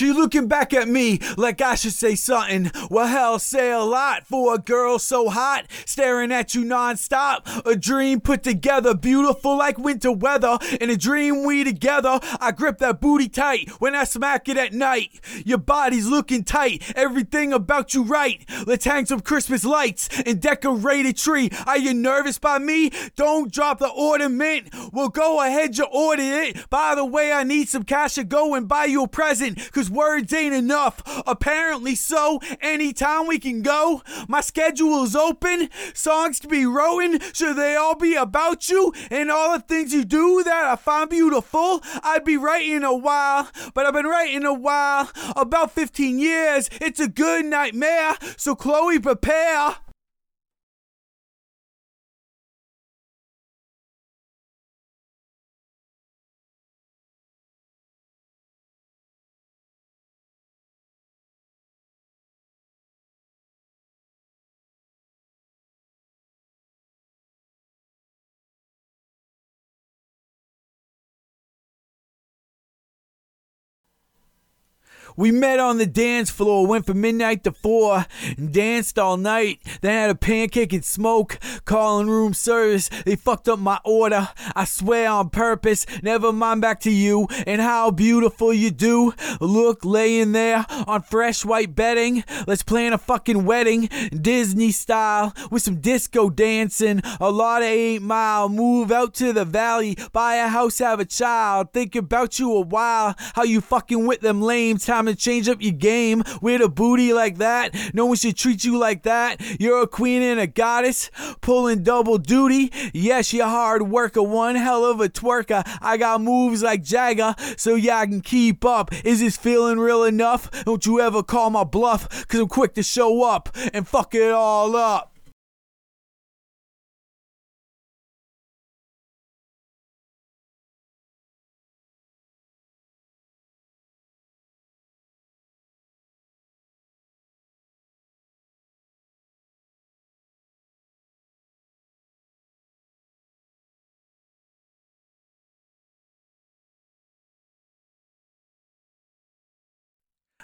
She looking back at me like I should say something. Well, hell, say a lot for a girl so hot, staring at you nonstop. A dream put together, beautiful like winter weather. In a dream we together, I grip that booty tight when I smack it at night. Your body's looking tight, everything about you right. Let's hang some Christmas lights and decorate a tree. Are you nervous by me? Don't drop the ornament. Well, go ahead, you order it. By the way, I need some cash to go and buy you a present, cause words ain't enough. Apparently so, anytime we can go. My schedule is open, songs to be rowing, should they all be about you and all the things you do that I find beautiful? I'd be writing a while, but I've been writing a while, about 15 years. It's a good nightmare, so Chloe, prepare. We met on the dance floor, went from midnight to four, and danced all night. Then had a pancake and smoke, calling room service. They fucked up my order. I swear on purpose. Never mind back to you and how beautiful you do look laying there on fresh white bedding. Let's plan a fucking wedding, Disney style, with some disco dancing. A lot of eight mile. Move out to the valley, buy a house, have a child. Think about you a while. How you fucking with them lame Time to change up your game. With a booty like that, no one should treat you like that. You're a queen and a goddess, pulling double duty. Yes, you're a hard worker, one hell of a twerker. I got moves like Jagger, so yeah, I can keep up. Is this feeling real enough? Don't you ever call my bluff, cause I'm quick to show up and fuck it all up.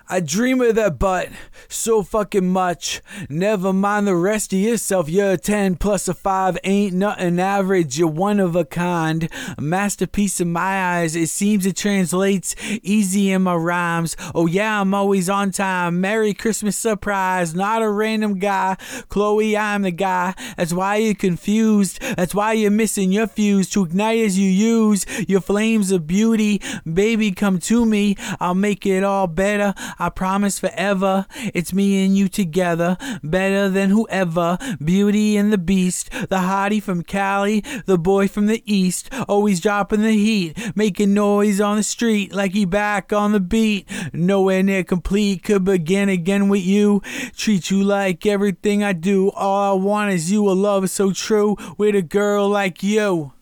I dream of that butt so fucking much. Never mind the rest of yourself. You're a 10 plus a 5. Ain't nothing average. You're one of a kind. A masterpiece in my eyes. It seems it translates easy in my rhymes. Oh, yeah, I'm always on time. Merry Christmas surprise. Not a random guy. Chloe, I'm the guy. That's why you're confused. That's why you're missing your fuse to ignite as you use your flames of beauty. Baby, come to me. I'll make it all better. I promise forever. It's me and you together, better than whoever. Beauty and the Beast, the hottie from Cali, the boy from the East, always dropping the heat, making noise on the street like he back on the beat. Nowhere near complete, could begin again with you. Treat you like everything I do. All I want is you, a love so true with a girl like you.